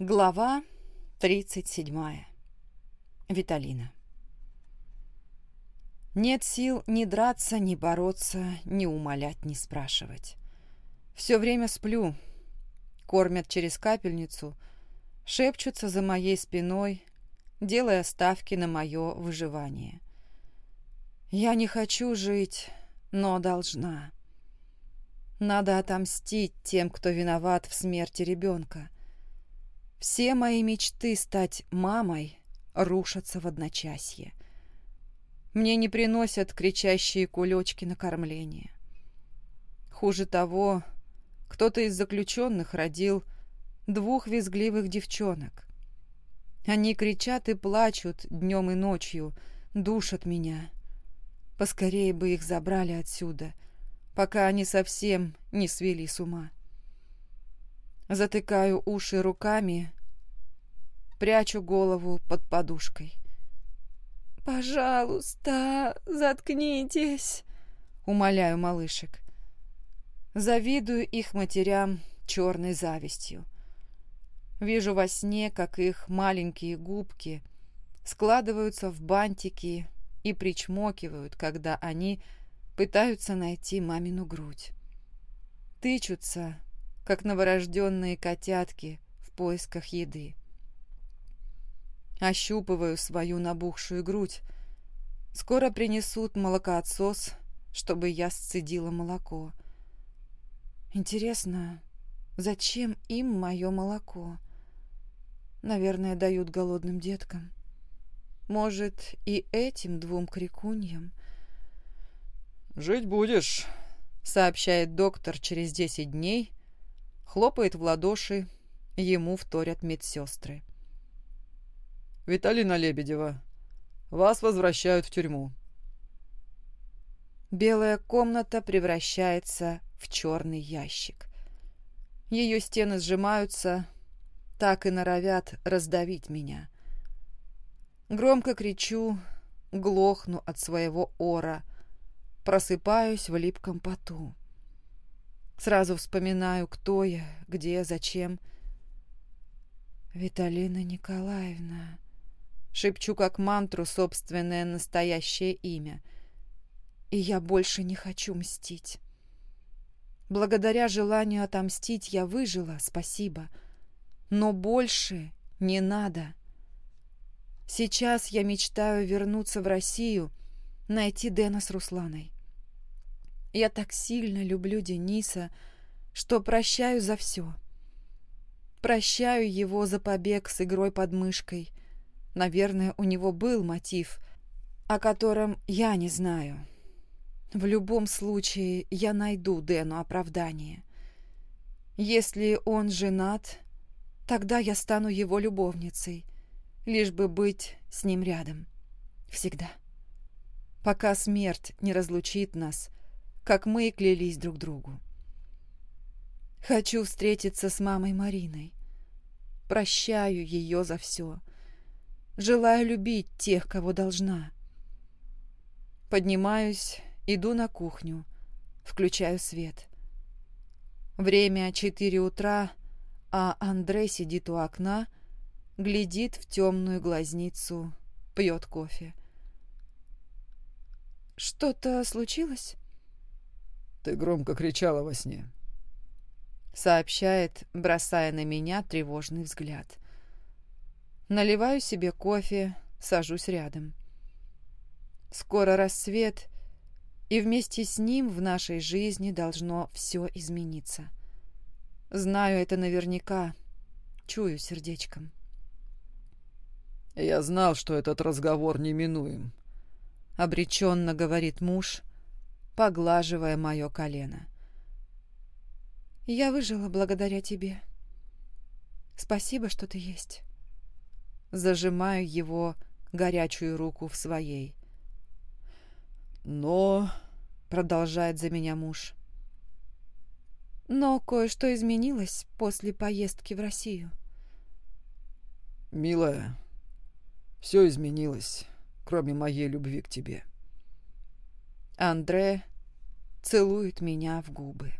Глава 37. Виталина. Нет сил ни драться, ни бороться, ни умолять, ни спрашивать. Все время сплю, кормят через капельницу, шепчутся за моей спиной, делая ставки на мое выживание. Я не хочу жить, но должна. Надо отомстить тем, кто виноват в смерти ребенка. Все мои мечты стать мамой рушатся в одночасье. Мне не приносят кричащие кулечки на кормление. Хуже того, кто-то из заключенных родил двух визгливых девчонок. Они кричат и плачут днем и ночью, душат меня. Поскорее бы их забрали отсюда, пока они совсем не свели с ума. Затыкаю уши руками, прячу голову под подушкой. «Пожалуйста, заткнитесь!» — умоляю малышек. Завидую их матерям черной завистью. Вижу во сне, как их маленькие губки складываются в бантики и причмокивают, когда они пытаются найти мамину грудь. Тычутся, как новорожденные котятки в поисках еды. Ощупываю свою набухшую грудь. Скоро принесут молокоотсос, чтобы я сцедила молоко. Интересно, зачем им мое молоко? Наверное, дают голодным деткам. Может, и этим двум крикуньям? «Жить будешь», — сообщает доктор через десять дней, хлопает в ладоши, ему вторят медсестры. Виталина Лебедева, вас возвращают в тюрьму». Белая комната превращается в черный ящик. Ее стены сжимаются, так и норовят раздавить меня. Громко кричу, глохну от своего ора, просыпаюсь в липком поту. Сразу вспоминаю, кто я, где, зачем. «Виталина Николаевна», Шепчу как мантру собственное настоящее имя. И я больше не хочу мстить. Благодаря желанию отомстить я выжила, спасибо. Но больше не надо. Сейчас я мечтаю вернуться в Россию, найти Дэна с Русланой. Я так сильно люблю Дениса, что прощаю за все. Прощаю его за побег с игрой под мышкой, Наверное, у него был мотив, о котором я не знаю. В любом случае, я найду Дэну оправдание. Если он женат, тогда я стану его любовницей, лишь бы быть с ним рядом. Всегда. Пока смерть не разлучит нас, как мы и клялись друг другу. Хочу встретиться с мамой Мариной. Прощаю ее за все. Желаю любить тех, кого должна. Поднимаюсь, иду на кухню, включаю свет. Время четыре утра, а Андрей сидит у окна, глядит в темную глазницу, пьет кофе. «Что-то случилось?» «Ты громко кричала во сне», — сообщает, бросая на меня тревожный взгляд. Наливаю себе кофе, сажусь рядом. Скоро рассвет, и вместе с ним в нашей жизни должно все измениться. Знаю это наверняка, чую сердечком. «Я знал, что этот разговор неминуем», — обреченно говорит муж, поглаживая мое колено. «Я выжила благодаря тебе. Спасибо, что ты есть» зажимаю его горячую руку в своей. «Но...» — продолжает за меня муж. «Но кое-что изменилось после поездки в Россию». «Милая, все изменилось, кроме моей любви к тебе». Андре целует меня в губы.